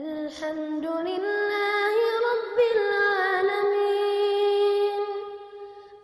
الحمد لله